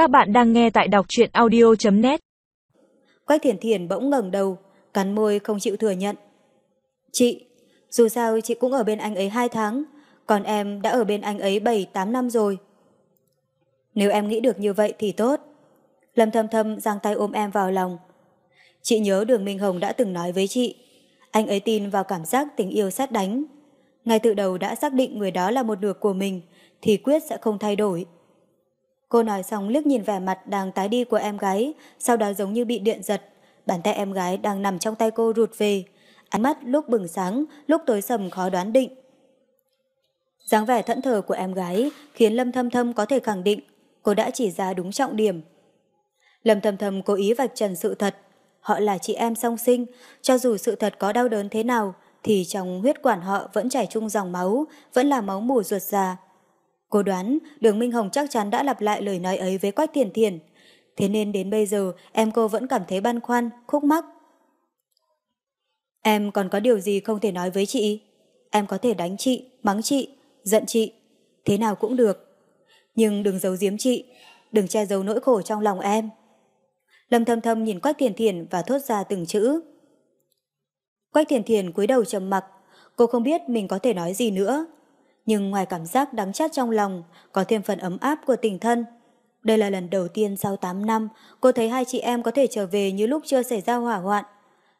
Các bạn đang nghe tại đọc truyện audio.net Quách thiền thiền bỗng ngẩng đầu, cắn môi không chịu thừa nhận. Chị, dù sao chị cũng ở bên anh ấy 2 tháng, còn em đã ở bên anh ấy 7-8 năm rồi. Nếu em nghĩ được như vậy thì tốt. Lâm thâm thâm giang tay ôm em vào lòng. Chị nhớ đường Minh Hồng đã từng nói với chị, anh ấy tin vào cảm giác tình yêu sát đánh. Ngay từ đầu đã xác định người đó là một nửa của mình, thì quyết sẽ không thay đổi. Cô nói xong liếc nhìn vẻ mặt đang tái đi của em gái, sau đó giống như bị điện giật. Bàn tay em gái đang nằm trong tay cô rụt về. Ánh mắt lúc bừng sáng, lúc tối sầm khó đoán định. dáng vẻ thẫn thờ của em gái khiến Lâm Thâm Thâm có thể khẳng định cô đã chỉ ra đúng trọng điểm. Lâm Thâm Thâm cố ý vạch trần sự thật. Họ là chị em song sinh, cho dù sự thật có đau đớn thế nào, thì trong huyết quản họ vẫn chảy chung dòng máu, vẫn là máu mù ruột già. Cô đoán đường Minh Hồng chắc chắn đã lặp lại lời nói ấy với Quách Thiền Thiền. Thế nên đến bây giờ em cô vẫn cảm thấy băn khoăn, khúc mắc. Em còn có điều gì không thể nói với chị? Em có thể đánh chị, mắng chị, giận chị, thế nào cũng được. Nhưng đừng giấu giếm chị, đừng che giấu nỗi khổ trong lòng em. Lâm thâm thâm nhìn Quách Thiền Thiền và thốt ra từng chữ. Quách Thiền Thiền cúi đầu trầm mặc, cô không biết mình có thể nói gì nữa nhưng ngoài cảm giác đắng chát trong lòng, có thêm phần ấm áp của tình thân. Đây là lần đầu tiên sau 8 năm, cô thấy hai chị em có thể trở về như lúc chưa xảy ra hỏa hoạn.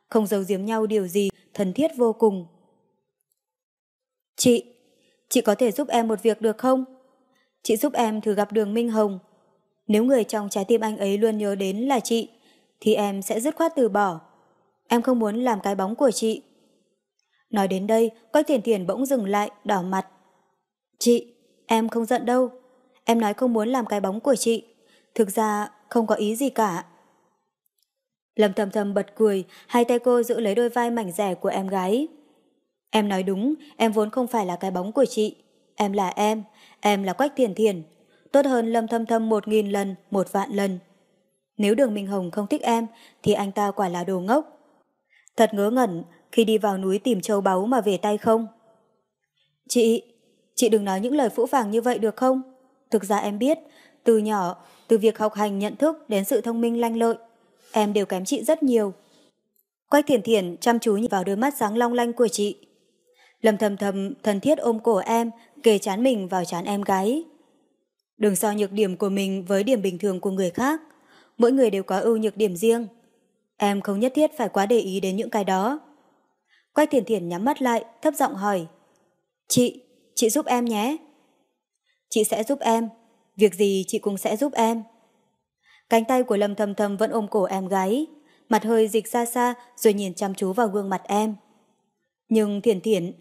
Không giấu giếm nhau điều gì, thân thiết vô cùng. Chị, chị có thể giúp em một việc được không? Chị giúp em thử gặp đường Minh Hồng. Nếu người trong trái tim anh ấy luôn nhớ đến là chị, thì em sẽ dứt khoát từ bỏ. Em không muốn làm cái bóng của chị. Nói đến đây, Quách Thiền Thiền bỗng dừng lại, đỏ mặt. Chị, em không giận đâu. Em nói không muốn làm cái bóng của chị. Thực ra không có ý gì cả. Lâm thầm thầm bật cười, hai tay cô giữ lấy đôi vai mảnh rẻ của em gái. Em nói đúng, em vốn không phải là cái bóng của chị. Em là em, em là Quách Thiền Thiền. Tốt hơn Lâm thâm thâm một nghìn lần, một vạn lần. Nếu đường Minh Hồng không thích em, thì anh ta quả là đồ ngốc. Thật ngớ ngẩn khi đi vào núi tìm châu báu mà về tay không. Chị, Chị đừng nói những lời phũ phàng như vậy được không? Thực ra em biết, từ nhỏ, từ việc học hành nhận thức đến sự thông minh lanh lợi, em đều kém chị rất nhiều. Quách thiền thiền chăm chú nhìn vào đôi mắt sáng long lanh của chị. Lâm thầm thầm thân thiết ôm cổ em, kề chán mình vào chán em gái. Đừng so nhược điểm của mình với điểm bình thường của người khác. Mỗi người đều có ưu nhược điểm riêng. Em không nhất thiết phải quá để ý đến những cái đó. Quách thiền thiền nhắm mắt lại, thấp giọng hỏi. Chị, chị giúp em nhé. Chị sẽ giúp em, việc gì chị cũng sẽ giúp em. Cánh tay của Lâm Thầm Thầm vẫn ôm cổ em gái, mặt hơi dịch xa xa rồi nhìn chăm chú vào gương mặt em. Nhưng thiền thiển,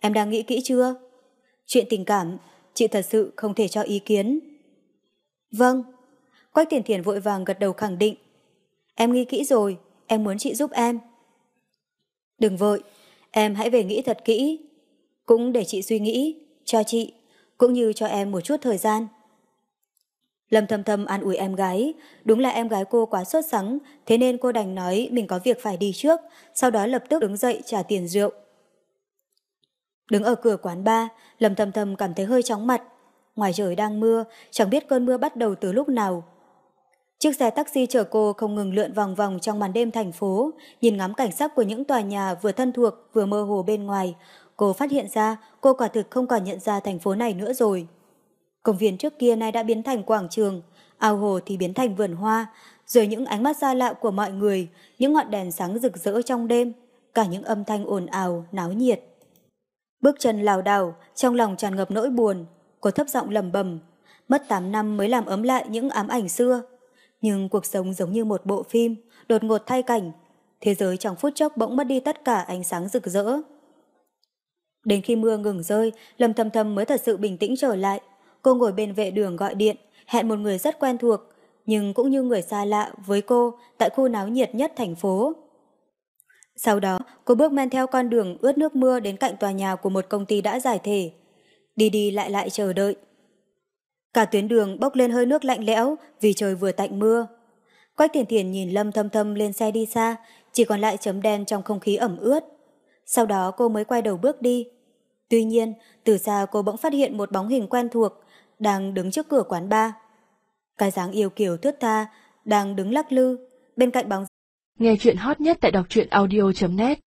em đang nghĩ kỹ chưa? Chuyện tình cảm, chị thật sự không thể cho ý kiến. Vâng, Quách thiền thiển vội vàng gật đầu khẳng định. Em nghĩ kỹ rồi, em muốn chị giúp em. Đừng vội, em hãy về nghĩ thật kỹ. Cũng để chị suy nghĩ, cho chị, cũng như cho em một chút thời gian. Lâm thầm thầm an ủi em gái, đúng là em gái cô quá sốt sắng, thế nên cô đành nói mình có việc phải đi trước, sau đó lập tức đứng dậy trả tiền rượu. Đứng ở cửa quán bar, Lâm thầm thầm cảm thấy hơi chóng mặt. Ngoài trời đang mưa, chẳng biết cơn mưa bắt đầu từ lúc nào. Chiếc xe taxi chở cô không ngừng lượn vòng vòng trong màn đêm thành phố, nhìn ngắm cảnh sắc của những tòa nhà vừa thân thuộc vừa mơ hồ bên ngoài, Cô phát hiện ra cô quả thực không còn nhận ra thành phố này nữa rồi. Công viên trước kia nay đã biến thành quảng trường, ao hồ thì biến thành vườn hoa, rồi những ánh mắt xa lạ của mọi người, những ngọn đèn sáng rực rỡ trong đêm, cả những âm thanh ồn ào, náo nhiệt. Bước chân lảo đảo, trong lòng tràn ngập nỗi buồn, cô thấp giọng lầm bầm, mất 8 năm mới làm ấm lại những ám ảnh xưa. Nhưng cuộc sống giống như một bộ phim, đột ngột thay cảnh, thế giới trong phút chốc bỗng mất đi tất cả ánh sáng rực rỡ. Đến khi mưa ngừng rơi, Lâm Thầm Thầm mới thật sự bình tĩnh trở lại. Cô ngồi bên vệ đường gọi điện, hẹn một người rất quen thuộc, nhưng cũng như người xa lạ với cô tại khu náo nhiệt nhất thành phố. Sau đó, cô bước men theo con đường ướt nước mưa đến cạnh tòa nhà của một công ty đã giải thể. Đi đi lại lại chờ đợi. Cả tuyến đường bốc lên hơi nước lạnh lẽo vì trời vừa tạnh mưa. Quách thiền thiền nhìn Lâm thâm thâm lên xe đi xa, chỉ còn lại chấm đen trong không khí ẩm ướt. Sau đó cô mới quay đầu bước đi. Tuy nhiên, từ xa cô bỗng phát hiện một bóng hình quen thuộc, đang đứng trước cửa quán bar. Cái dáng yêu kiều thướt tha, đang đứng lắc lư, bên cạnh bóng. Nghe chuyện hot nhất tại đọc truyện audio.net